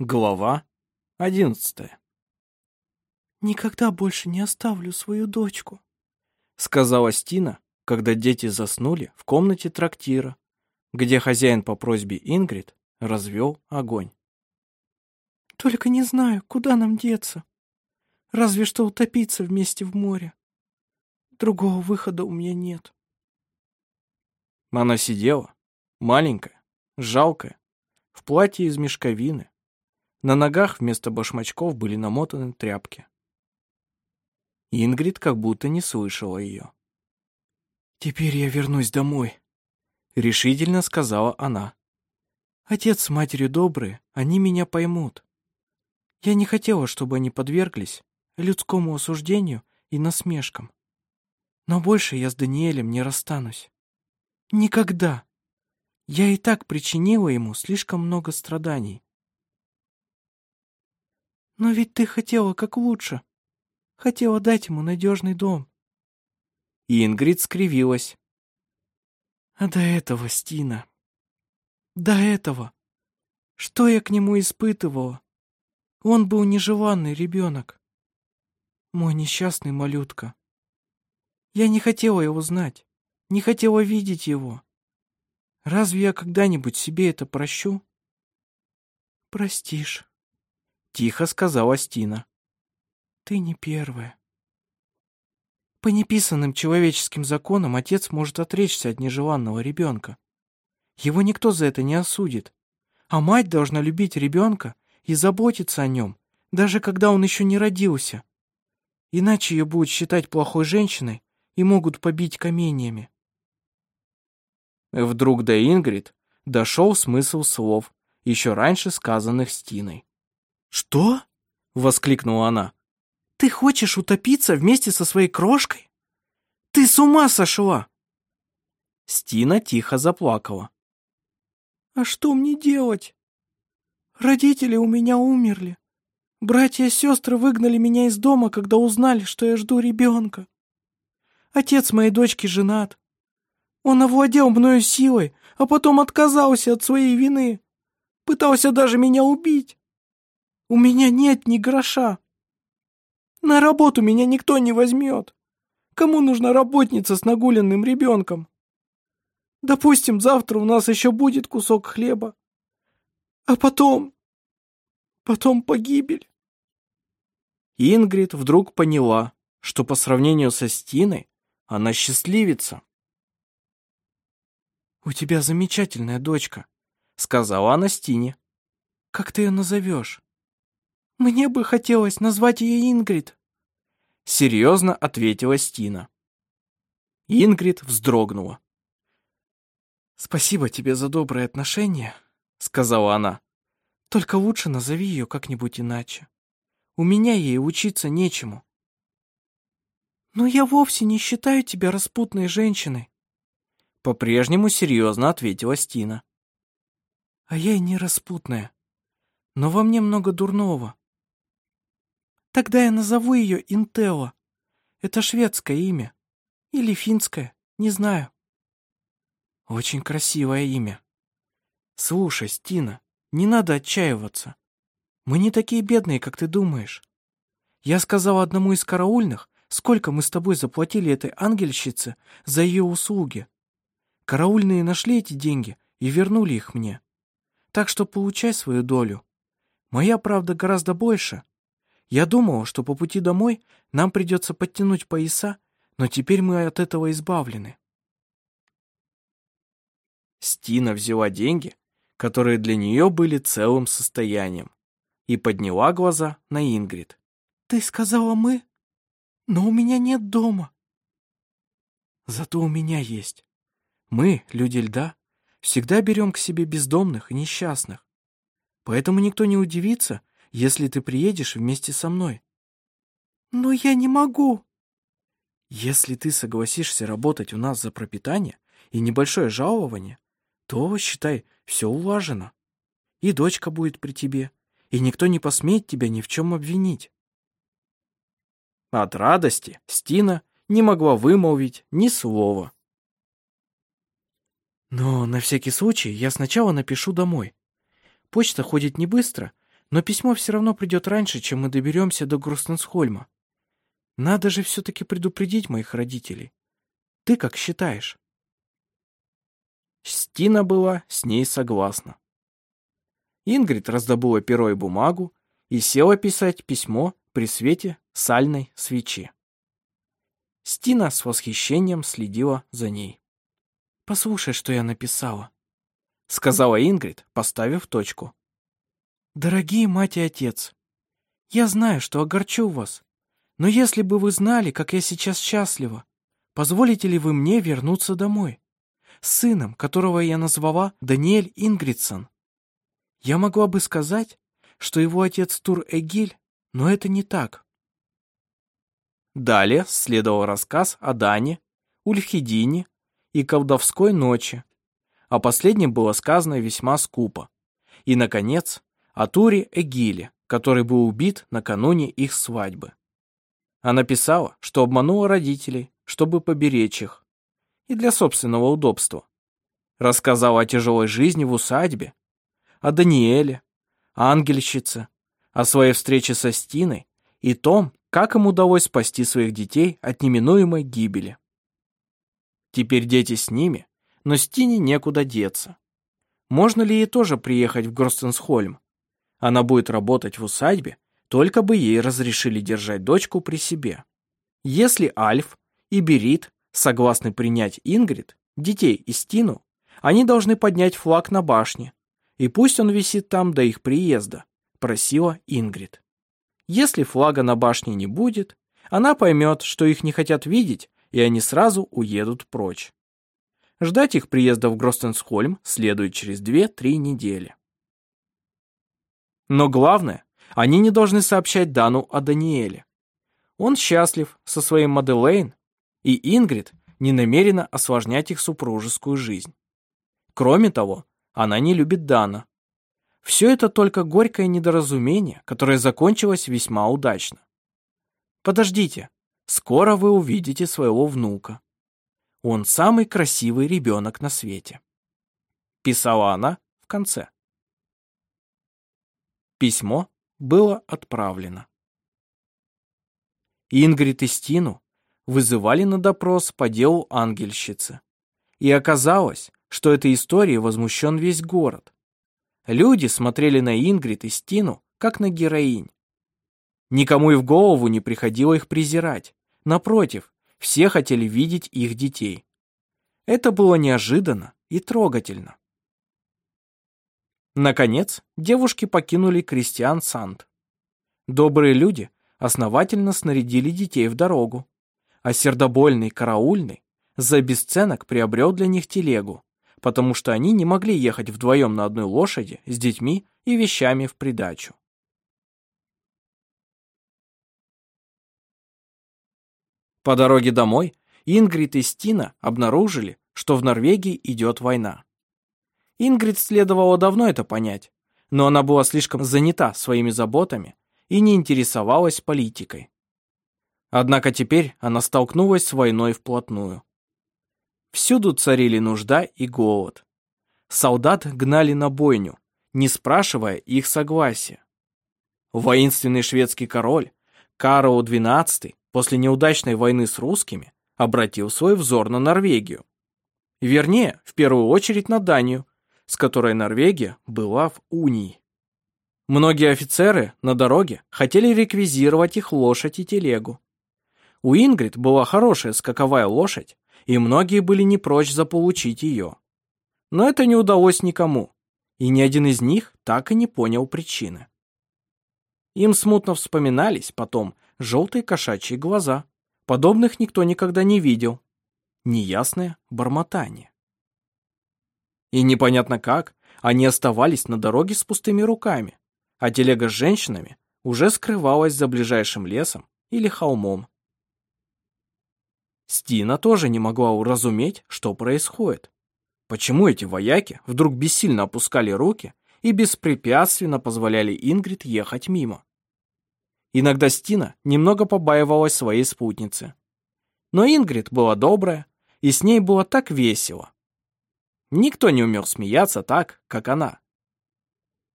Глава одиннадцатая. «Никогда больше не оставлю свою дочку», — сказала Стина, когда дети заснули в комнате трактира, где хозяин по просьбе Ингрид развел огонь. «Только не знаю, куда нам деться. Разве что утопиться вместе в море. Другого выхода у меня нет». Она сидела, маленькая, жалкая, в платье из мешковины, на ногах вместо башмачков были намотаны тряпки. Ингрид как будто не слышала ее. «Теперь я вернусь домой», — решительно сказала она. «Отец с матерью добрые, они меня поймут. Я не хотела, чтобы они подверглись людскому осуждению и насмешкам. Но больше я с Даниэлем не расстанусь. Никогда. Я и так причинила ему слишком много страданий. Но ведь ты хотела как лучше. Хотела дать ему надежный дом. И Ингрид скривилась. А до этого, Стина, до этого, что я к нему испытывала? Он был нежеланный ребенок. Мой несчастный малютка. Я не хотела его знать, не хотела видеть его. Разве я когда-нибудь себе это прощу? Простишь. Тихо сказала Стина. Ты не первая. По неписанным человеческим законам отец может отречься от нежеланного ребенка. Его никто за это не осудит. А мать должна любить ребенка и заботиться о нем, даже когда он еще не родился. Иначе ее будут считать плохой женщиной и могут побить каменьями. Вдруг до Ингрид дошел смысл слов, еще раньше сказанных Стиной. «Что?» — воскликнула она. «Ты хочешь утопиться вместе со своей крошкой? Ты с ума сошла!» Стина тихо заплакала. «А что мне делать? Родители у меня умерли. Братья и сестры выгнали меня из дома, когда узнали, что я жду ребенка. Отец моей дочки женат. Он овладел мною силой, а потом отказался от своей вины. Пытался даже меня убить. У меня нет ни гроша. На работу меня никто не возьмет. Кому нужна работница с нагуленным ребенком? Допустим, завтра у нас еще будет кусок хлеба. А потом... Потом погибель. Ингрид вдруг поняла, что по сравнению со Стиной она счастливица. «У тебя замечательная дочка», — сказала она Стине. «Как ты ее назовешь?» «Мне бы хотелось назвать ее Ингрид», — серьезно ответила Стина. Ингрид вздрогнула. «Спасибо тебе за добрые отношения», — сказала она. «Только лучше назови ее как-нибудь иначе. У меня ей учиться нечему». «Но я вовсе не считаю тебя распутной женщиной», — по-прежнему серьезно ответила Стина. «А я и не распутная. Но во мне много дурного. Тогда я назову ее Интелла. Это шведское имя. Или финское, не знаю. Очень красивое имя. Слушай, Стина, не надо отчаиваться. Мы не такие бедные, как ты думаешь. Я сказал одному из караульных, сколько мы с тобой заплатили этой ангельщице за ее услуги. Караульные нашли эти деньги и вернули их мне. Так что получай свою долю. Моя правда гораздо больше, я думал, что по пути домой нам придется подтянуть пояса, но теперь мы от этого избавлены. Стина взяла деньги, которые для нее были целым состоянием, и подняла глаза на Ингрид. «Ты сказала «мы», но у меня нет дома». «Зато у меня есть. Мы, люди льда, всегда берем к себе бездомных и несчастных. Поэтому никто не удивится, если ты приедешь вместе со мной. Но я не могу. Если ты согласишься работать у нас за пропитание и небольшое жалование, то, считай, все улажено. И дочка будет при тебе, и никто не посмеет тебя ни в чем обвинить. От радости Стина не могла вымолвить ни слова. Но на всякий случай я сначала напишу домой. Почта ходит не быстро, Но письмо все равно придет раньше, чем мы доберемся до Грустенсхольма. Надо же все-таки предупредить моих родителей. Ты как считаешь?» Стина была с ней согласна. Ингрид раздобыла перо и бумагу и села писать письмо при свете сальной свечи. Стина с восхищением следила за ней. «Послушай, что я написала», — сказала Ингрид, поставив точку. «Дорогие мать и отец, я знаю, что огорчу вас, но если бы вы знали, как я сейчас счастлива, позволите ли вы мне вернуться домой? С сыном, которого я назвала Даниэль Ингридсон. Я могла бы сказать, что его отец Тур Эгиль, но это не так. Далее следовал рассказ о Дане, Ульфхедине и колдовской ночи. О последнем было сказано весьма скупо. И, наконец, о Туре Эгиле, который был убит накануне их свадьбы. Она писала, что обманула родителей, чтобы поберечь их, и для собственного удобства. Рассказала о тяжелой жизни в усадьбе, о Даниэле, о ангельщице, о своей встрече со Стиной и том, как им удалось спасти своих детей от неминуемой гибели. Теперь дети с ними, но Стине некуда деться. Можно ли ей тоже приехать в Гростенсхольм? Она будет работать в усадьбе, только бы ей разрешили держать дочку при себе. Если Альф и Берит согласны принять Ингрид, детей и Стину, они должны поднять флаг на башне, и пусть он висит там до их приезда, просила Ингрид. Если флага на башне не будет, она поймет, что их не хотят видеть, и они сразу уедут прочь. Ждать их приезда в Гростенсхольм следует через 2-3 недели. Но главное, они не должны сообщать Дану о Даниэле. Он счастлив со своим Маделейн, и Ингрид не намерена осложнять их супружескую жизнь. Кроме того, она не любит Дана. Все это только горькое недоразумение, которое закончилось весьма удачно. Подождите, скоро вы увидите своего внука. Он самый красивый ребенок на свете. Писала она в конце. Письмо было отправлено. Ингрид и Стину вызывали на допрос по делу ангельщицы. И оказалось, что этой историей возмущен весь город. Люди смотрели на Ингрид и Стину, как на героинь. Никому и в голову не приходило их презирать. Напротив, все хотели видеть их детей. Это было неожиданно и трогательно. Наконец, девушки покинули Кристиан Санд. Добрые люди основательно снарядили детей в дорогу, а сердобольный караульный за бесценок приобрел для них телегу, потому что они не могли ехать вдвоем на одной лошади с детьми и вещами в придачу. По дороге домой Ингрид и Стина обнаружили, что в Норвегии идет война. Ингрид следовало давно это понять, но она была слишком занята своими заботами и не интересовалась политикой. Однако теперь она столкнулась с войной вплотную. Всюду царили нужда и голод. Солдат гнали на бойню, не спрашивая их согласия. Воинственный шведский король Карл XII после неудачной войны с русскими обратил свой взор на Норвегию. Вернее, в первую очередь на Данию, с которой Норвегия была в унии. Многие офицеры на дороге хотели реквизировать их лошадь и телегу. У Ингрид была хорошая скаковая лошадь, и многие были не прочь заполучить ее. Но это не удалось никому, и ни один из них так и не понял причины. Им смутно вспоминались потом желтые кошачьи глаза. Подобных никто никогда не видел. Неясное бормотание. И непонятно как, они оставались на дороге с пустыми руками, а телега с женщинами уже скрывалась за ближайшим лесом или холмом. Стина тоже не могла уразуметь, что происходит. Почему эти вояки вдруг бессильно опускали руки и беспрепятственно позволяли Ингрид ехать мимо? Иногда Стина немного побаивалась своей спутницы. Но Ингрид была добрая, и с ней было так весело. Никто не умел смеяться так, как она.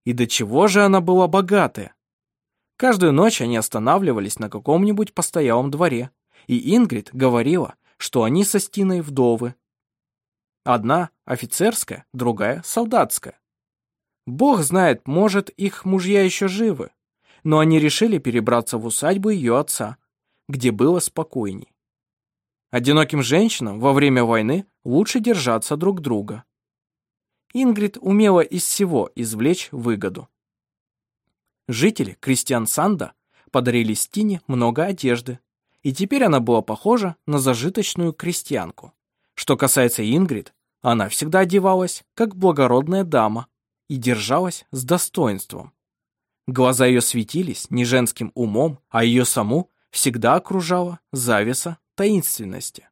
И до чего же она была богатая? Каждую ночь они останавливались на каком-нибудь постоялом дворе, и Ингрид говорила, что они со Стиной вдовы. Одна офицерская, другая солдатская. Бог знает, может, их мужья еще живы, но они решили перебраться в усадьбу ее отца, где было спокойней. Одиноким женщинам во время войны лучше держаться друг друга. Ингрид умела из всего извлечь выгоду. Жители Кристиан Санда подарили Стине много одежды, и теперь она была похожа на зажиточную крестьянку. Что касается Ингрид, она всегда одевалась, как благородная дама, и держалась с достоинством. Глаза ее светились не женским умом, а ее саму всегда окружала завеса таинственности.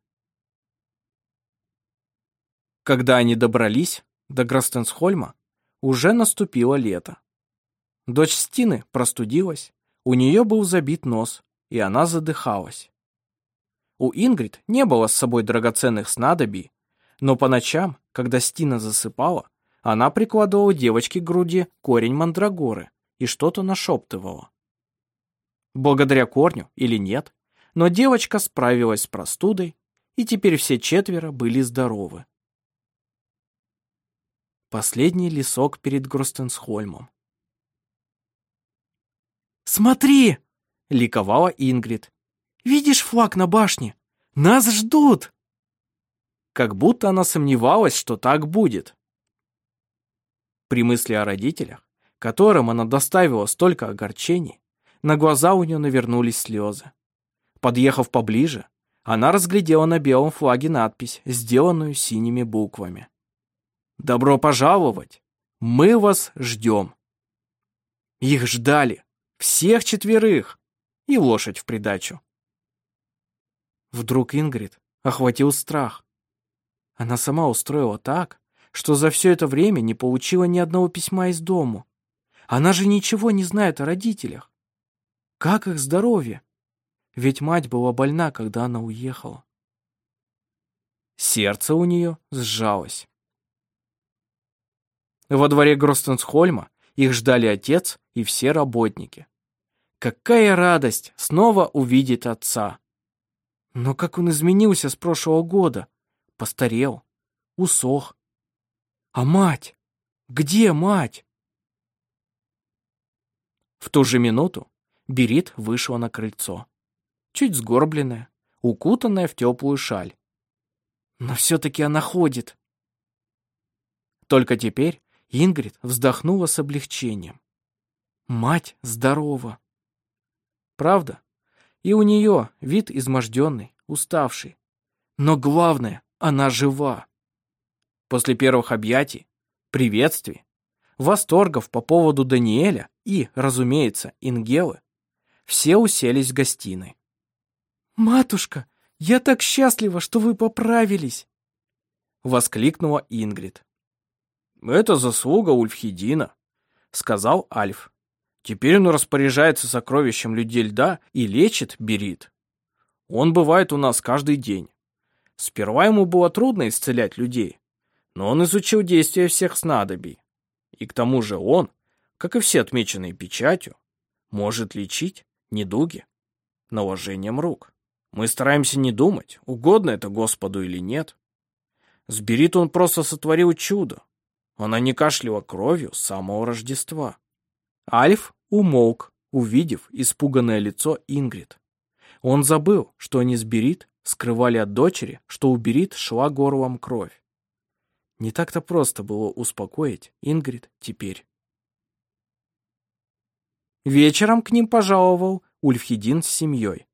Когда они добрались до Гростенсхольма, уже наступило лето. Дочь Стины простудилась, у нее был забит нос, и она задыхалась. У Ингрид не было с собой драгоценных снадобий, но по ночам, когда Стина засыпала, она прикладывала девочке к груди корень мандрагоры и что-то нашептывала. Благодаря корню или нет, но девочка справилась с простудой, и теперь все четверо были здоровы. Последний лесок перед Гростенсхольмом. «Смотри!» — ликовала Ингрид. «Видишь флаг на башне? Нас ждут!» Как будто она сомневалась, что так будет. При мысли о родителях, которым она доставила столько огорчений, на глаза у нее навернулись слезы. Подъехав поближе, она разглядела на белом флаге надпись, сделанную синими буквами. «Добро пожаловать! Мы вас ждем!» Их ждали, всех четверых, и лошадь в придачу. Вдруг Ингрид охватил страх. Она сама устроила так, что за все это время не получила ни одного письма из дому. Она же ничего не знает о родителях. Как их здоровье? Ведь мать была больна, когда она уехала. Сердце у нее сжалось. Во дворе Гростенсхольма их ждали отец и все работники. Какая радость снова увидеть отца! Но как он изменился с прошлого года! Постарел, усох. А мать? Где мать? В ту же минуту Берит вышла на крыльцо чуть сгорбленная, укутанная в теплую шаль. Но все-таки она ходит. Только теперь Ингрид вздохнула с облегчением. Мать здорова. Правда, и у нее вид изможденный, уставший. Но главное, она жива. После первых объятий, приветствий, восторгов по поводу Даниэля и, разумеется, Ингелы, все уселись в гостиной. «Матушка, я так счастлива, что вы поправились!» Воскликнула Ингрид. «Это заслуга Ульфхедина», — сказал Альф. «Теперь он распоряжается сокровищем людей льда и лечит Берит. Он бывает у нас каждый день. Сперва ему было трудно исцелять людей, но он изучил действия всех снадобий. И к тому же он, как и все отмеченные печатью, может лечить недуги наложением рук. Мы стараемся не думать, угодно это Господу или нет. С Берит он просто сотворил чудо. Она не кашляла кровью с самого Рождества. Альф умолк, увидев испуганное лицо Ингрид. Он забыл, что они с Берит скрывали от дочери, что у Берит шла горлом кровь. Не так-то просто было успокоить Ингрид теперь. Вечером к ним пожаловал Ульфхедин с семьей.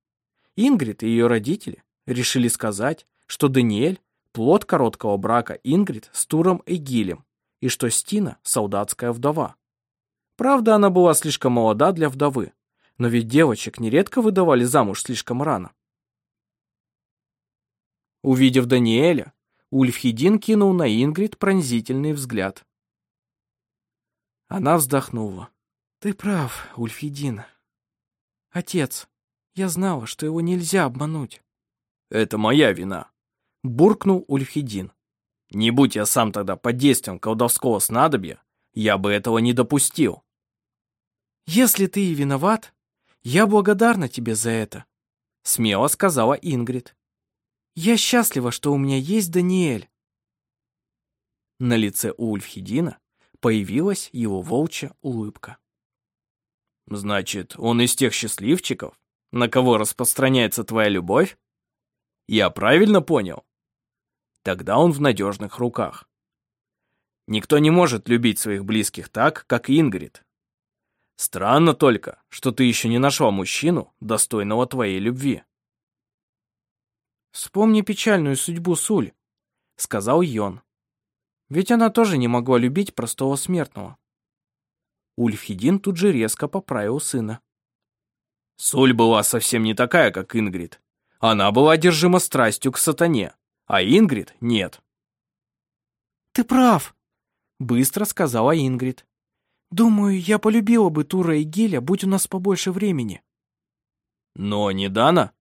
Ингрид и ее родители решили сказать, что Даниэль – плод короткого брака Ингрид с Туром Эгилем, и что Стина – солдатская вдова. Правда, она была слишком молода для вдовы, но ведь девочек нередко выдавали замуж слишком рано. Увидев Даниэля, Ульфхедин кинул на Ингрид пронзительный взгляд. Она вздохнула. «Ты прав, Ульфхедин. Отец, я знала, что его нельзя обмануть. Это моя вина, буркнул Ульфхедин. Не будь я сам тогда под действием колдовского снадобья, я бы этого не допустил. «Если ты и виноват, я благодарна тебе за это», — смело сказала Ингрид. «Я счастлива, что у меня есть Даниэль». На лице Ульфхедина появилась его волчья улыбка. «Значит, он из тех счастливчиков, на кого распространяется твоя любовь? Я правильно понял? Тогда он в надежных руках. Никто не может любить своих близких так, как Ингрид. Странно только, что ты еще не нашла мужчину, достойного твоей любви. «Вспомни печальную судьбу Суль», — сказал Йон. «Ведь она тоже не могла любить простого смертного». Ульфхедин тут же резко поправил сына. Суль была совсем не такая, как Ингрид. Она была одержима страстью к сатане, а Ингрид нет. «Ты прав», — быстро сказала Ингрид. «Думаю, я полюбила бы Тура и Гиля, будь у нас побольше времени». «Но не Дана?»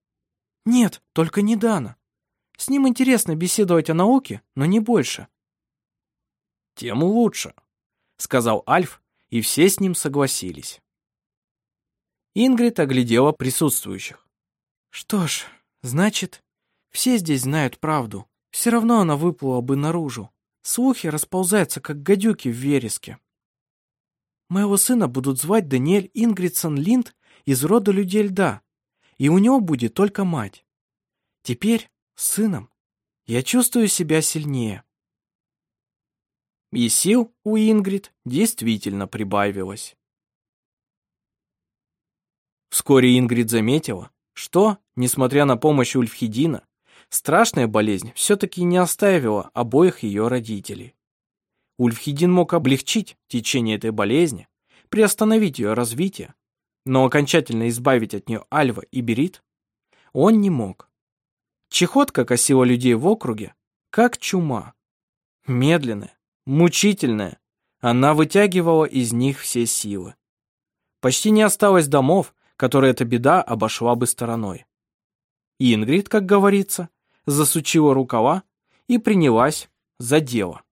«Нет, только не Дана. С ним интересно беседовать о науке, но не больше». «Тем лучше», — сказал Альф, и все с ним согласились. Ингрид оглядела присутствующих. «Что ж, значит, все здесь знают правду. Все равно она выплыла бы наружу. Слухи расползаются, как гадюки в вереске. Моего сына будут звать Даниэль Ингридсон Линд из рода людей льда, и у него будет только мать. Теперь, сыном, я чувствую себя сильнее». И сил у Ингрид действительно прибавилось. Вскоре Ингрид заметила, что, несмотря на помощь Ульфхедина, страшная болезнь все-таки не оставила обоих ее родителей. Ульфхедин мог облегчить течение этой болезни, приостановить ее развитие, но окончательно избавить от нее Альва и Берит он не мог. Чехотка косила людей в округе, как чума. Медленная, мучительная, она вытягивала из них все силы. Почти не осталось домов, которые эта беда обошла бы стороной. Ингрид, как говорится, засучила рукава и принялась за дело.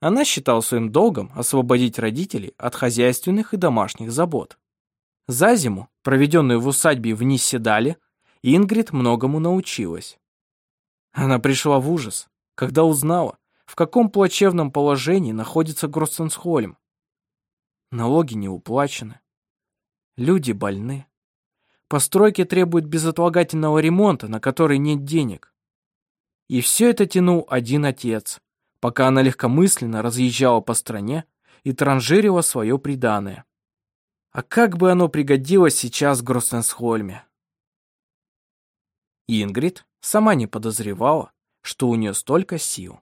Она считала своим долгом освободить родителей от хозяйственных и домашних забот. За зиму, проведенную в усадьбе в Нисседале, Ингрид многому научилась. Она пришла в ужас, когда узнала, в каком плачевном положении находится Гроссенсхольм. Налоги не уплачены, Люди больны. Постройки требуют безотлагательного ремонта, на который нет денег. И все это тянул один отец, пока она легкомысленно разъезжала по стране и транжирила свое приданое. А как бы оно пригодилось сейчас в Гроссенсхольме? Ингрид сама не подозревала, что у нее столько сил.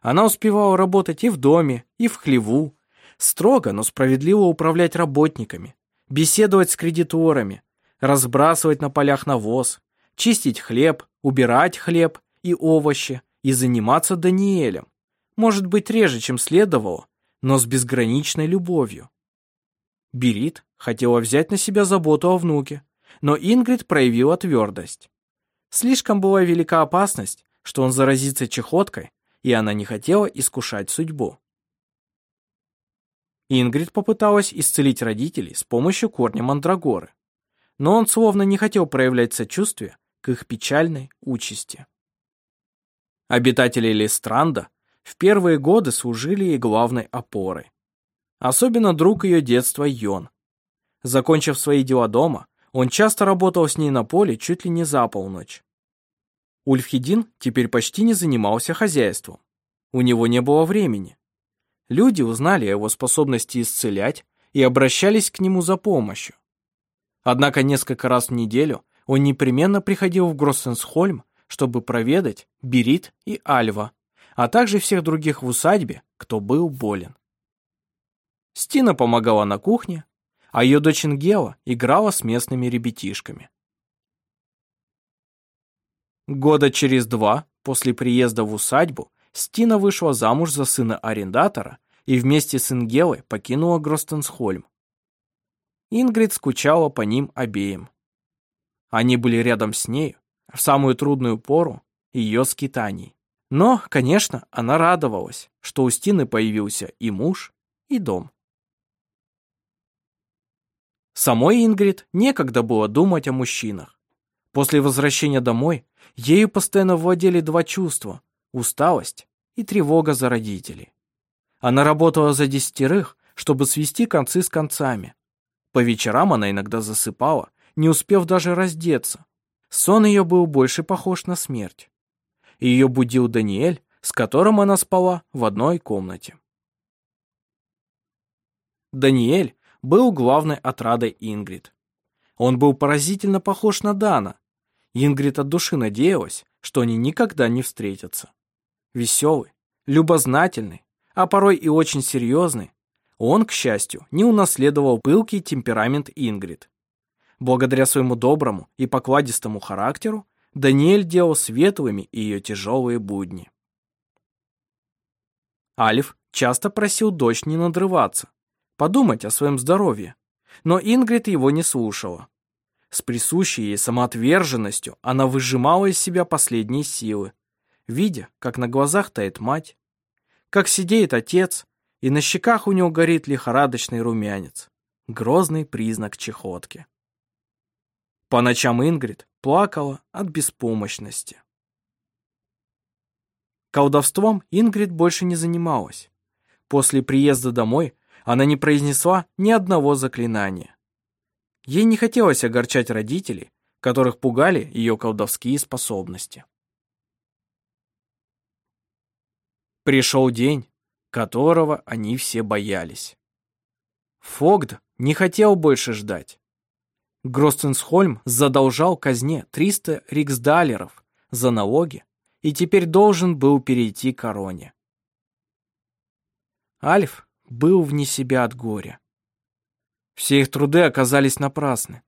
Она успевала работать и в доме, и в хлеву, строго, но справедливо управлять работниками, беседовать с кредиторами, разбрасывать на полях навоз, чистить хлеб, убирать хлеб и овощи и заниматься Даниэлем. Может быть, реже, чем следовало, но с безграничной любовью. Берит хотела взять на себя заботу о внуке, но Ингрид проявила твердость. Слишком была велика опасность, что он заразится чехоткой, и она не хотела искушать судьбу. Ингрид попыталась исцелить родителей с помощью корня мандрагоры, но он словно не хотел проявлять сочувствие к их печальной участи. Обитатели Лестранда в первые годы служили ей главной опорой. Особенно друг ее детства Йон. Закончив свои дела дома, он часто работал с ней на поле чуть ли не за полночь. Ульфхедин теперь почти не занимался хозяйством. У него не было времени. Люди узнали о его способности исцелять и обращались к нему за помощью. Однако несколько раз в неделю он непременно приходил в Гроссенсхольм, чтобы проведать Берит и Альва, а также всех других в усадьбе, кто был болен. Стина помогала на кухне, а ее дочь Ингела играла с местными ребятишками. Года через два после приезда в усадьбу Стина вышла замуж за сына арендатора и вместе с Ингелой покинула Гростенсхольм. Ингрид скучала по ним обеим. Они были рядом с нею в самую трудную пору ее скитаний. Но, конечно, она радовалась, что у Стины появился и муж, и дом. Самой Ингрид некогда было думать о мужчинах. После возвращения домой ею постоянно владели два чувства – усталость и тревога за родителей. Она работала за десятерых, чтобы свести концы с концами. По вечерам она иногда засыпала, не успев даже раздеться. Сон ее был больше похож на смерть. Ее будил Даниэль, с которым она спала в одной комнате. Даниэль был главной отрадой Ингрид. Он был поразительно похож на Дана. Ингрид от души надеялась, что они никогда не встретятся. Веселый, любознательный, а порой и очень серьезный, он, к счастью, не унаследовал пылкий темперамент Ингрид. Благодаря своему доброму и покладистому характеру Даниэль делал светлыми ее тяжелые будни. Алиф часто просил дочь не надрываться, подумать о своем здоровье, но Ингрид его не слушала. С присущей ей самоотверженностью она выжимала из себя последние силы, видя, как на глазах тает мать, как сидеет отец, и на щеках у него горит лихорадочный румянец, грозный признак чехотки. По ночам Ингрид плакала от беспомощности. Колдовством Ингрид больше не занималась. После приезда домой она не произнесла ни одного заклинания. Ей не хотелось огорчать родителей, которых пугали ее колдовские способности. Пришел день, которого они все боялись. Фогд не хотел больше ждать. Гростенсхольм задолжал казне 300 риксдалеров за налоги и теперь должен был перейти к короне. Альф был вне себя от горя. Все их труды оказались напрасны.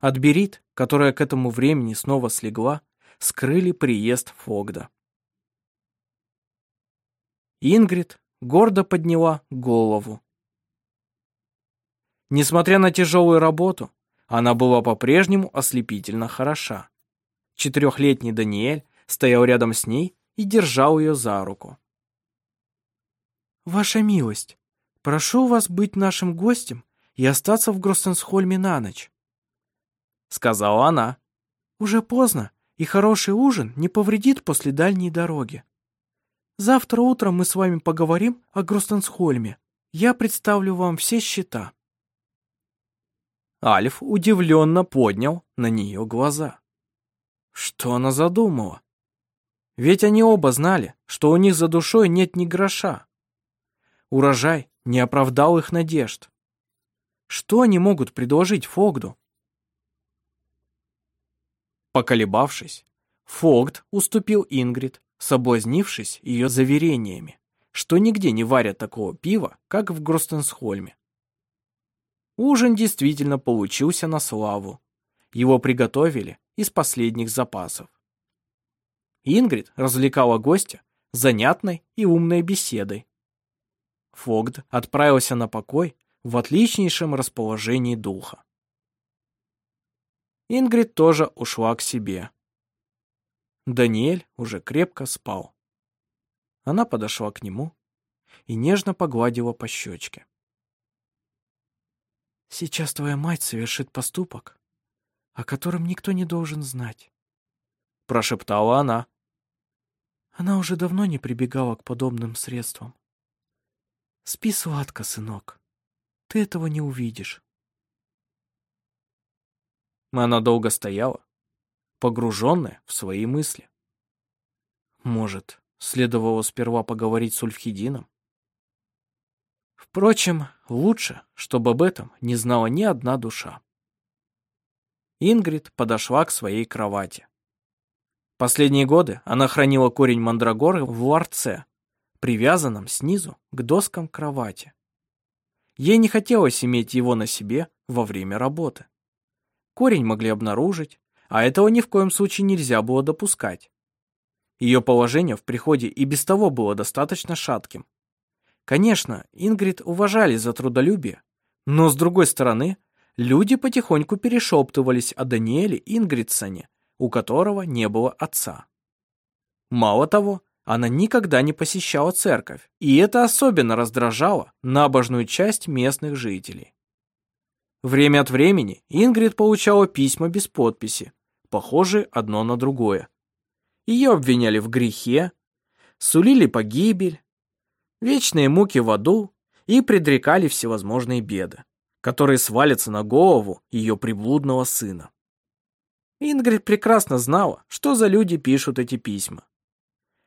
От Берит, которая к этому времени снова слегла, скрыли приезд Фогда. Ингрид гордо подняла голову. Несмотря на тяжелую работу, она была по-прежнему ослепительно хороша. Четырехлетний Даниэль стоял рядом с ней и держал ее за руку. «Ваша милость, прошу вас быть нашим гостем и остаться в Гростенсхольме на ночь», — сказала она. «Уже поздно, и хороший ужин не повредит после дальней дороги. Завтра утром мы с вами поговорим о Гростенсхольме. Я представлю вам все счета». Альф удивленно поднял на нее глаза. Что она задумала? Ведь они оба знали, что у них за душой нет ни гроша. Урожай не оправдал их надежд. Что они могут предложить Фогду? Поколебавшись, Фогд уступил Ингрид соблазнившись ее заверениями, что нигде не варят такого пива, как в Гростенсхольме. Ужин действительно получился на славу. Его приготовили из последних запасов. Ингрид развлекала гостя занятной и умной беседой. Фогд отправился на покой в отличнейшем расположении духа. Ингрид тоже ушла к себе. Даниэль уже крепко спал. Она подошла к нему и нежно погладила по щечке. «Сейчас твоя мать совершит поступок, о котором никто не должен знать», — прошептала она. Она уже давно не прибегала к подобным средствам. «Спи сладко, сынок. Ты этого не увидишь». Она долго стояла, погруженная в свои мысли. Может, следовало сперва поговорить с Ульфхедином? Впрочем, лучше, чтобы об этом не знала ни одна душа. Ингрид подошла к своей кровати. Последние годы она хранила корень мандрагоры в ларце, привязанном снизу к доскам кровати. Ей не хотелось иметь его на себе во время работы. Корень могли обнаружить, а этого ни в коем случае нельзя было допускать. Ее положение в приходе и без того было достаточно шатким. Конечно, Ингрид уважали за трудолюбие, но с другой стороны, люди потихоньку перешептывались о Даниэле Ингридсоне, у которого не было отца. Мало того, она никогда не посещала церковь, и это особенно раздражало набожную часть местных жителей. Время от времени Ингрид получала письма без подписи, похожие одно на другое. Ее обвиняли в грехе, сулили погибель, вечные муки в аду и предрекали всевозможные беды, которые свалятся на голову ее приблудного сына. Ингрид прекрасно знала, что за люди пишут эти письма.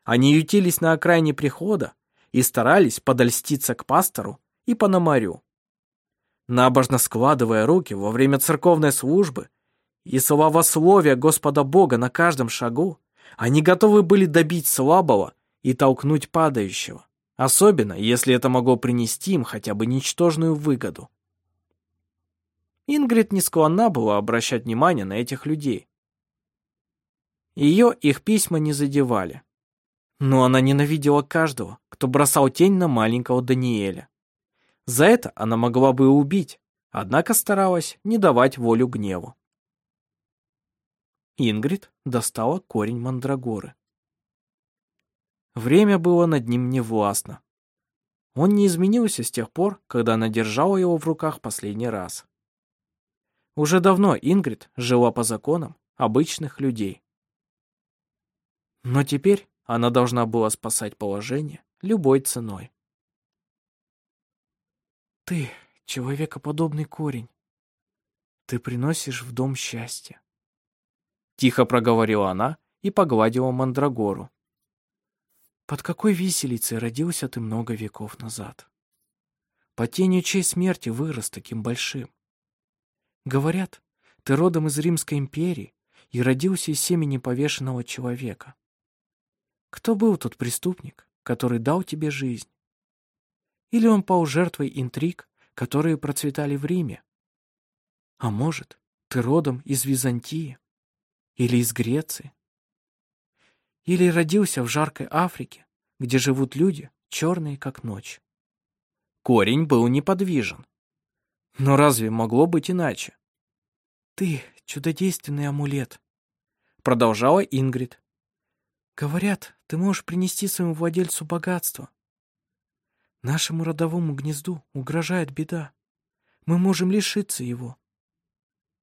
Они ютились на окраине прихода и старались подольститься к пастору и пономарю. Набожно складывая руки во время церковной службы и словословия Господа Бога на каждом шагу, они готовы были добить слабого и толкнуть падающего, особенно если это могло принести им хотя бы ничтожную выгоду. Ингрид не склонна была обращать внимание на этих людей. Ее их письма не задевали. Но она ненавидела каждого, кто бросал тень на маленького Даниэля. За это она могла бы убить, однако старалась не давать волю гневу. Ингрид достала корень мандрагоры. Время было над ним невластно. Он не изменился с тех пор, когда она держала его в руках последний раз. Уже давно Ингрид жила по законам обычных людей. Но теперь она должна была спасать положение любой ценой. Ты — человекоподобный корень. Ты приносишь в дом счастье. Тихо проговорила она и погладила мандрагору. Под какой виселицей родился ты много веков назад? По тенью чьей смерти вырос таким большим? Говорят, ты родом из Римской империи и родился из семени повешенного человека. Кто был тот преступник, который дал тебе жизнь? Или он пал жертвой интриг, которые процветали в Риме? А может, ты родом из Византии? Или из Греции? Или родился в жаркой Африке, где живут люди, черные как ночь? Корень был неподвижен. Но разве могло быть иначе? «Ты — чудодейственный амулет», — продолжала Ингрид. Говорят, ты можешь принести своему владельцу богатство. Нашему родовому гнезду угрожает беда. Мы можем лишиться его.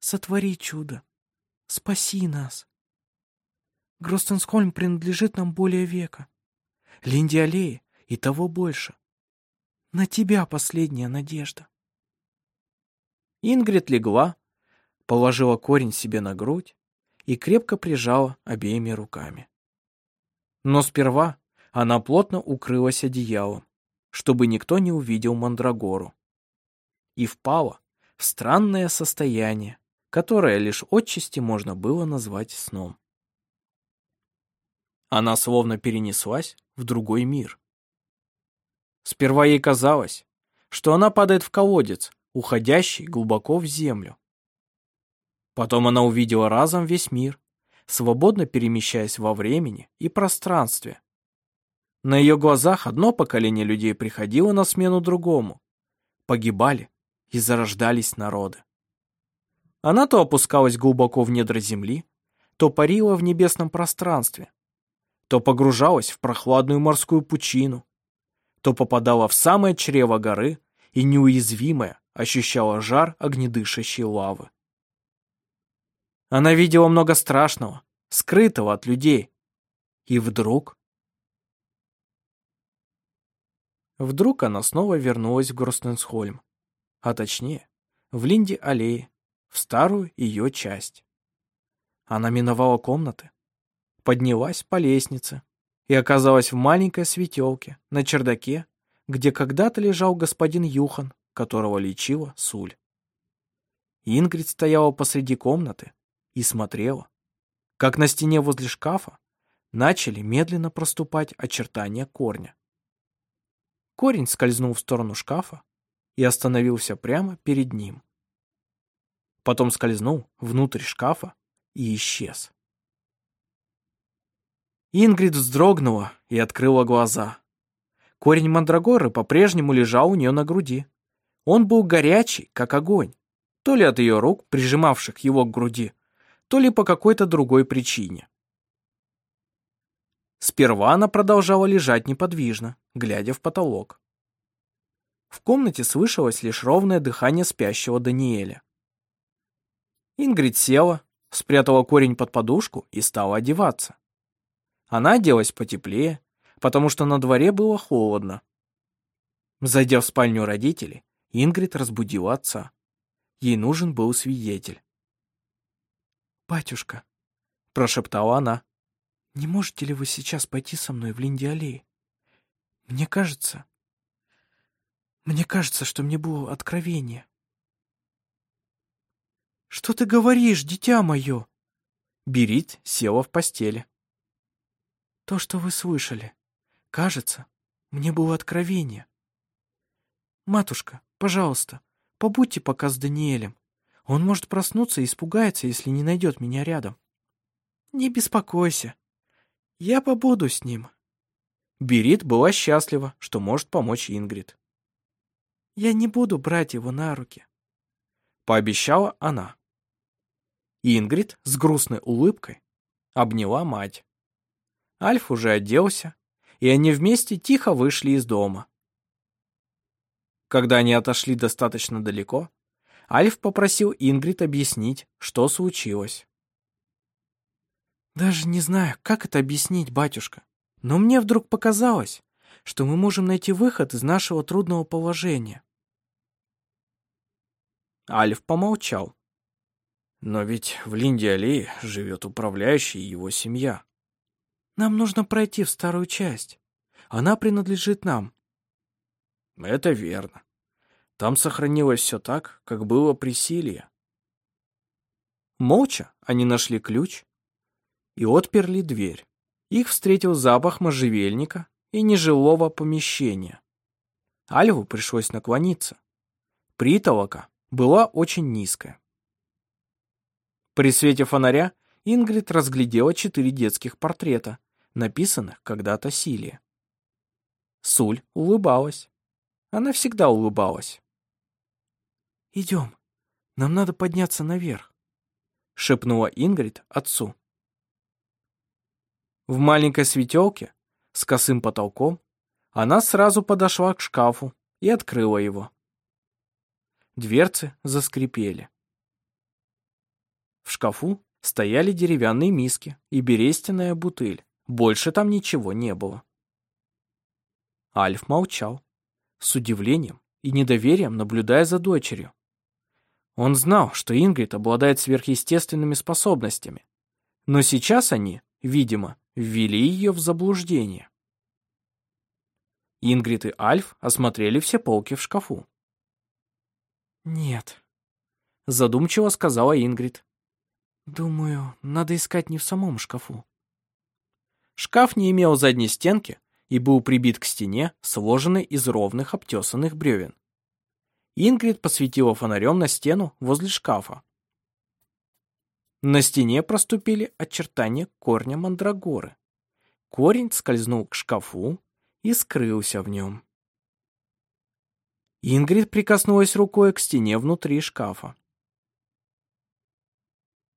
Сотвори чудо. Спаси нас. Гростенскольм принадлежит нам более века. Линди аллеи и того больше. На тебя последняя надежда. Ингрид легла, положила корень себе на грудь и крепко прижала обеими руками. Но сперва она плотно укрылась одеялом, чтобы никто не увидел Мандрагору. И впала в странное состояние, которое лишь отчасти можно было назвать сном. Она словно перенеслась в другой мир. Сперва ей казалось, что она падает в колодец, уходящий глубоко в землю. Потом она увидела разом весь мир свободно перемещаясь во времени и пространстве. На ее глазах одно поколение людей приходило на смену другому. Погибали и зарождались народы. Она то опускалась глубоко в недра земли, то парила в небесном пространстве, то погружалась в прохладную морскую пучину, то попадала в самое чрево горы и неуязвимая ощущала жар огнедышащей лавы. Она видела много страшного, скрытого от людей. И вдруг... Вдруг она снова вернулась в Гростенсхольм, а точнее, в Линде-аллее, в старую ее часть. Она миновала комнаты, поднялась по лестнице и оказалась в маленькой светелке на чердаке, где когда-то лежал господин Юхан, которого лечила Суль. Ингрид стояла посреди комнаты, и смотрела, как на стене возле шкафа начали медленно проступать очертания корня. Корень скользнул в сторону шкафа и остановился прямо перед ним. Потом скользнул внутрь шкафа и исчез. Ингрид вздрогнула и открыла глаза. Корень мандрагоры по-прежнему лежал у нее на груди. Он был горячий, как огонь, то ли от ее рук, прижимавших его к груди, то ли по какой-то другой причине. Сперва она продолжала лежать неподвижно, глядя в потолок. В комнате слышалось лишь ровное дыхание спящего Даниэля. Ингрид села, спрятала корень под подушку и стала одеваться. Она оделась потеплее, потому что на дворе было холодно. Зайдя в спальню родителей, Ингрид разбудила отца. Ей нужен был свидетель. «Батюшка», — прошептала она, — «не можете ли вы сейчас пойти со мной в Линди-аллее? Мне кажется... Мне кажется, что мне было откровение». «Что ты говоришь, дитя мое?» Берит села в постели. «То, что вы слышали. Кажется, мне было откровение. Матушка, пожалуйста, побудьте пока с Даниэлем. Он может проснуться и испугается, если не найдет меня рядом. Не беспокойся. Я побуду с ним. Берит была счастлива, что может помочь Ингрид. Я не буду брать его на руки. Пообещала она. Ингрид с грустной улыбкой обняла мать. Альф уже оделся, и они вместе тихо вышли из дома. Когда они отошли достаточно далеко, Альф попросил Ингрид объяснить, что случилось. «Даже не знаю, как это объяснить, батюшка, но мне вдруг показалось, что мы можем найти выход из нашего трудного положения». Альф помолчал. «Но ведь в Линде-аллее живет управляющий и его семья». «Нам нужно пройти в старую часть. Она принадлежит нам. Это верно. Там сохранилось все так, как было при Силии. Молча они нашли ключ и отперли дверь. Их встретил запах можжевельника и нежилого помещения. Альву пришлось наклониться. Притолока была очень низкая. При свете фонаря Ингрид разглядела четыре детских портрета, написанных когда-то Силия. Суль улыбалась. Она всегда улыбалась. «Идем, нам надо подняться наверх», — шепнула Ингрид отцу. В маленькой светелке с косым потолком она сразу подошла к шкафу и открыла его. Дверцы заскрипели. В шкафу стояли деревянные миски и берестяная бутыль. Больше там ничего не было. Альф молчал с удивлением и недоверием наблюдая за дочерью. Он знал, что Ингрид обладает сверхъестественными способностями, но сейчас они, видимо, ввели ее в заблуждение. Ингрид и Альф осмотрели все полки в шкафу. «Нет», — задумчиво сказала Ингрид. «Думаю, надо искать не в самом шкафу». Шкаф не имел задней стенки, и был прибит к стене, сложенной из ровных обтесанных бревен. Ингрид посветила фонарем на стену возле шкафа. На стене проступили очертания корня мандрагоры. Корень скользнул к шкафу и скрылся в нем. Ингрид прикоснулась рукой к стене внутри шкафа.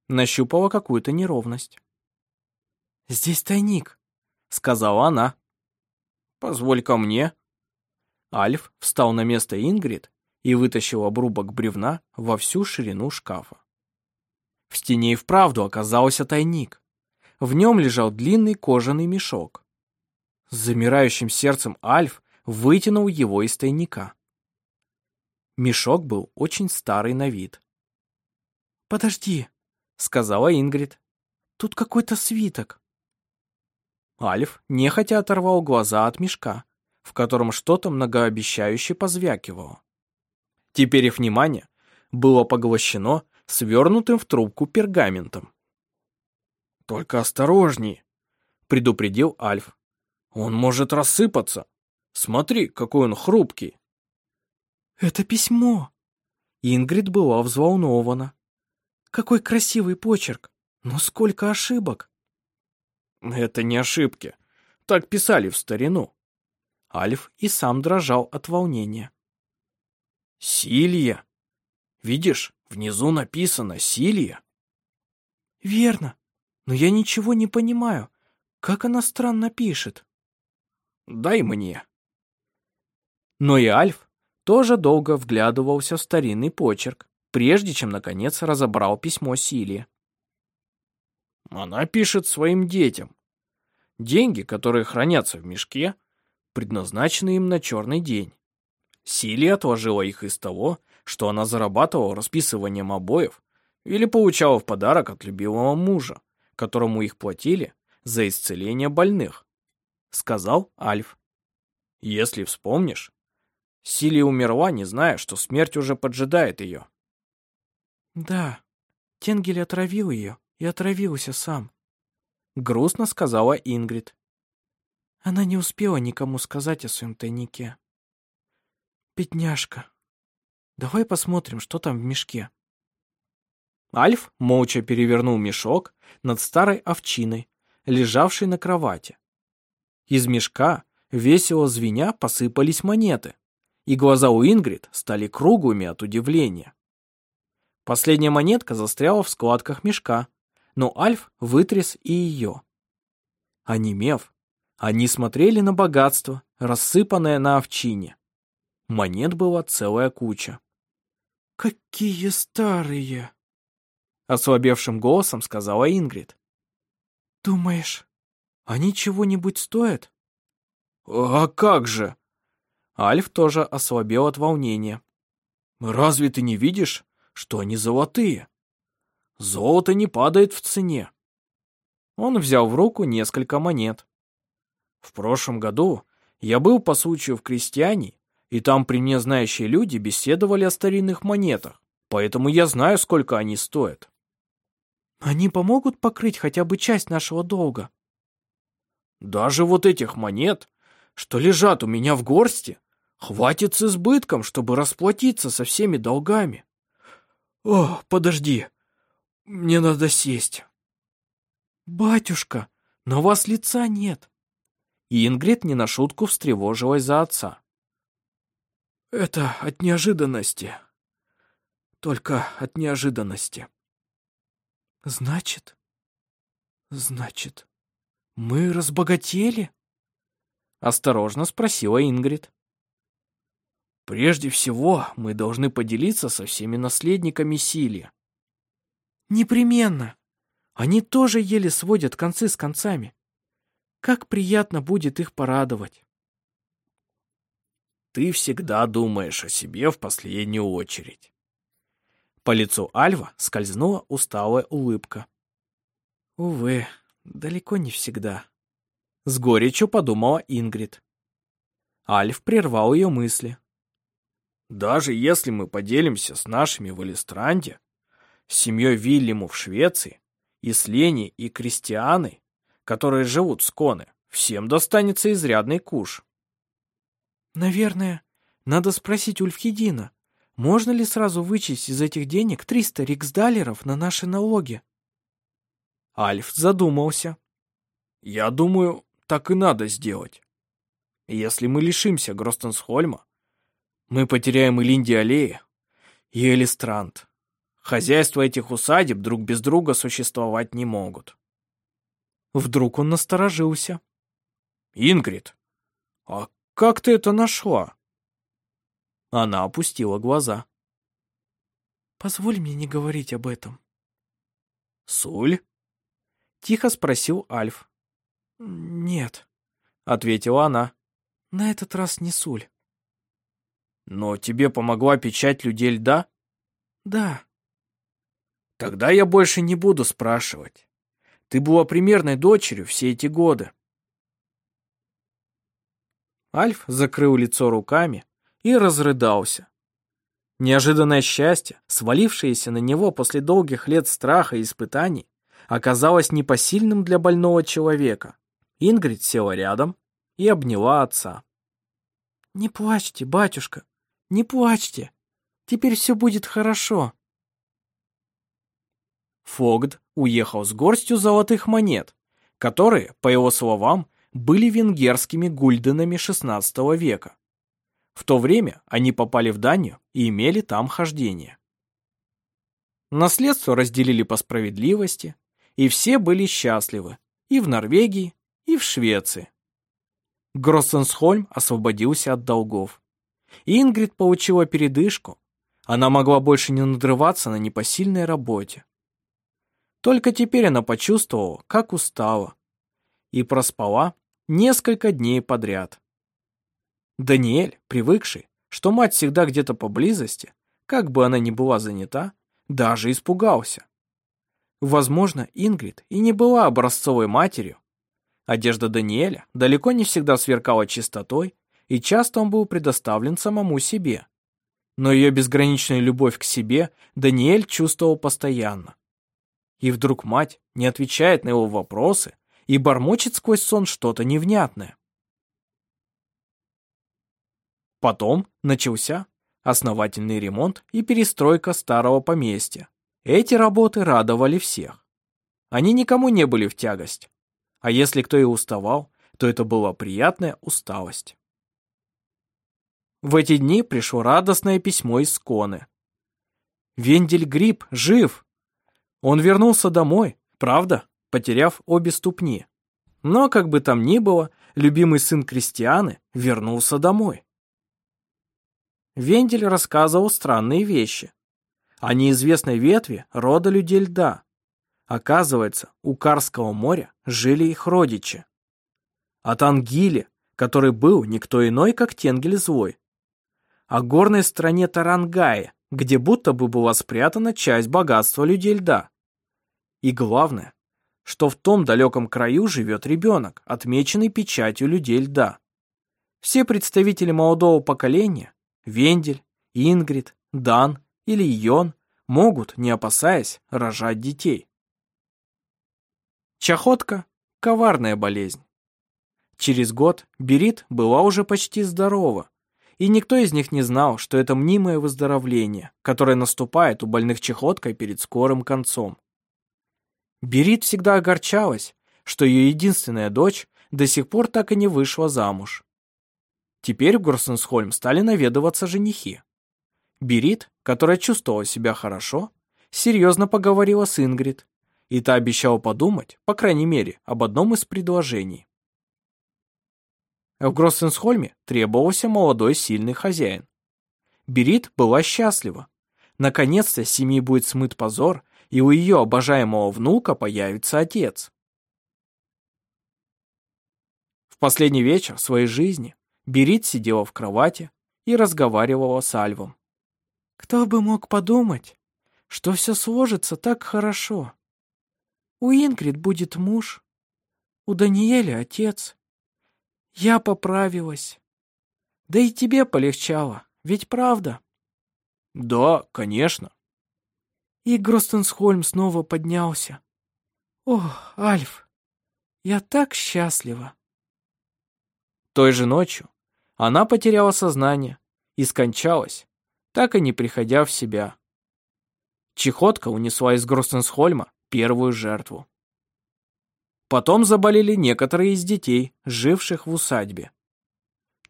Нащупала какую-то неровность. «Здесь тайник», — сказала она. «Позволь ко мне». Альф встал на место Ингрид и вытащил обрубок бревна во всю ширину шкафа. В стене и вправду оказался тайник. В нем лежал длинный кожаный мешок. С замирающим сердцем Альф вытянул его из тайника. Мешок был очень старый на вид. «Подожди», — сказала Ингрид. «Тут какой-то свиток». Альф нехотя оторвал глаза от мешка, в котором что-то многообещающе позвякивало. Теперь их внимание было поглощено свернутым в трубку пергаментом. «Только осторожней», — предупредил Альф. «Он может рассыпаться. Смотри, какой он хрупкий». «Это письмо!» Ингрид была взволнована. «Какой красивый почерк! Но сколько ошибок!» Это не ошибки. Так писали в старину. Альф и сам дрожал от волнения. Силья. Видишь, внизу написано Силья. Верно. Но я ничего не понимаю. Как она странно пишет. Дай мне. Но и Альф тоже долго вглядывался в старинный почерк, прежде чем, наконец, разобрал письмо Силии. Она пишет своим детям. Деньги, которые хранятся в мешке, предназначены им на черный день. Силия отложила их из того, что она зарабатывала расписыванием обоев или получала в подарок от любимого мужа, которому их платили за исцеление больных, сказал Альф. Если вспомнишь, Силия умерла, не зная, что смерть уже поджидает ее. Да, Тенгель отравил ее и отравился сам. Грустно сказала Ингрид. Она не успела никому сказать о своем тайнике. Бедняжка. Давай посмотрим, что там в мешке. Альф молча перевернул мешок над старой овчиной, лежавшей на кровати. Из мешка, весело звеня, посыпались монеты, и глаза у Ингрид стали круглыми от удивления. Последняя монетка застряла в складках мешка, но Альф вытряс и ее. Онемев, они смотрели на богатство, рассыпанное на овчине. Монет была целая куча. «Какие старые!» Ослабевшим голосом сказала Ингрид. «Думаешь, они чего-нибудь стоят?» «А как же?» Альф тоже ослабел от волнения. «Разве ты не видишь, что они золотые? Золото не падает в цене». Он взял в руку несколько монет. «В прошлом году я был по случаю в крестьяне и там при мне знающие люди беседовали о старинных монетах, поэтому я знаю, сколько они стоят. Они помогут покрыть хотя бы часть нашего долга? Даже вот этих монет, что лежат у меня в горсти, хватит с избытком, чтобы расплатиться со всеми долгами. О, подожди, мне надо сесть. Батюшка, на вас лица нет. Ингрид не на шутку встревожилась за отца. Это от неожиданности. Только от неожиданности. Значит? Значит, мы разбогатели? Осторожно спросила Ингрид. Прежде всего, мы должны поделиться со всеми наследниками Сили. Непременно. Они тоже еле сводят концы с концами. Как приятно будет их порадовать. Ты всегда думаешь о себе в последнюю очередь. По лицу Альва скользнула усталая улыбка. Увы, далеко не всегда. С горечью подумала Ингрид. Альф прервал ее мысли. Даже если мы поделимся с нашими в Элистранде, с семьей Вильяму в Швеции, и с Лени и Кристианой, которые живут с Коны, всем достанется изрядный куш. Наверное, надо спросить Ульфхедина, можно ли сразу вычесть из этих денег 300 риксдалеров на наши налоги? Альф задумался. Я думаю, так и надо сделать. Если мы лишимся Гростенсхольма, мы потеряем и Линди-аллеи, и Элистранд. Хозяйства этих усадеб друг без друга существовать не могут. Вдруг он насторожился. «Ингрид, а как ты это нашла?» Она опустила глаза. «Позволь мне не говорить об этом». «Суль?» Тихо спросил Альф. «Нет», — ответила она. «На этот раз не Суль». «Но тебе помогла печать людей льда?» «Да». «Тогда я больше не буду спрашивать. Ты была примерной дочерью все эти годы. Альф закрыл лицо руками и разрыдался. Неожиданное счастье, свалившееся на него после долгих лет страха и испытаний, оказалось непосильным для больного человека. Ингрид села рядом и обняла отца. «Не плачьте, батюшка, не плачьте. Теперь все будет хорошо». Фогд уехал с горстью золотых монет, которые, по его словам, были венгерскими гульденами XVI века. В то время они попали в Данию и имели там хождение. Наследство разделили по справедливости, и все были счастливы и в Норвегии, и в Швеции. Гроссенсхольм освободился от долгов. Ингрид получила передышку. Она могла больше не надрываться на непосильной работе. Только теперь она почувствовала, как устала. И проспала несколько дней подряд. Даниэль, привыкший, что мать всегда где-то поблизости, как бы она ни была занята, даже испугался. Возможно, Ингрид и не была образцовой матерью. Одежда Даниэля далеко не всегда сверкала чистотой, и часто он был предоставлен самому себе. Но ее безграничную любовь к себе Даниэль чувствовал постоянно. И вдруг мать не отвечает на его вопросы и бормочет сквозь сон что-то невнятное. Потом начался основательный ремонт и перестройка старого поместья. Эти работы радовали всех. Они никому не были в тягость. А если кто и уставал, то это была приятная усталость. В эти дни пришло радостное письмо из Коны. Вендель Гриб жив. Он вернулся домой, правда, потеряв обе ступни. Но, как бы там ни было, любимый сын Кристианы вернулся домой. Вендель рассказывал странные вещи. О неизвестной ветви рода людей льда. Оказывается, у Карского моря жили их родичи. О Тангиле, который был никто иной, как Тенгель Злой. О горной стране Тарангае, где будто бы была спрятана часть богатства людей льда. И главное, что в том далеком краю живет ребенок, отмеченный печатью людей льда. Все представители молодого поколения Вендель, Ингрид, Дан или Йон могут, не опасаясь, рожать детей. Чахотка – коварная болезнь. Через год Берит была уже почти здорова, и никто из них не знал, что это мнимое выздоровление, которое наступает у больных чехоткой перед скорым концом. Берит всегда огорчалась, что ее единственная дочь до сих пор так и не вышла замуж. Теперь в Горсенсхольм стали наведываться женихи. Берит, которая чувствовала себя хорошо, серьезно поговорила с Ингрид, и та обещала подумать, по крайней мере, об одном из предложений. В Гроссенсхольме требовался молодой сильный хозяин. Берит была счастлива. Наконец-то семьи будет смыт позор, и у ее обожаемого внука появится отец. В последний вечер своей жизни Берит сидела в кровати и разговаривала с Альвом. «Кто бы мог подумать, что все сложится так хорошо. У Ингрид будет муж, у Даниэля отец. Я поправилась. Да и тебе полегчало, ведь правда?» «Да, конечно». И Гростенсхольм снова поднялся. «Ох, Альф, я так счастлива!» Той же ночью она потеряла сознание и скончалась, так и не приходя в себя. Чехотка унесла из Гроссенсхольма первую жертву. Потом заболели некоторые из детей, живших в усадьбе.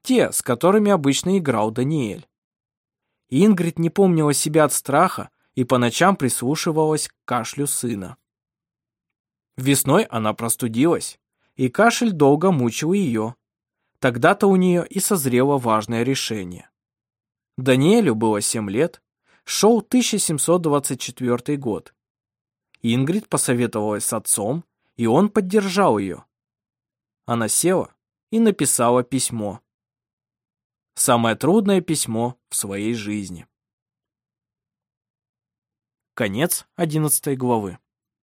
Те, с которыми обычно играл Даниэль. Ингрид не помнила себя от страха и по ночам прислушивалась к кашлю сына. Весной она простудилась, и кашель долго мучил ее, Тогда-то у нее и созрело важное решение. Даниэлю было 7 лет, шел 1724 год. Ингрид посоветовалась с отцом, и он поддержал ее. Она села и написала письмо. Самое трудное письмо в своей жизни. Конец 11 главы.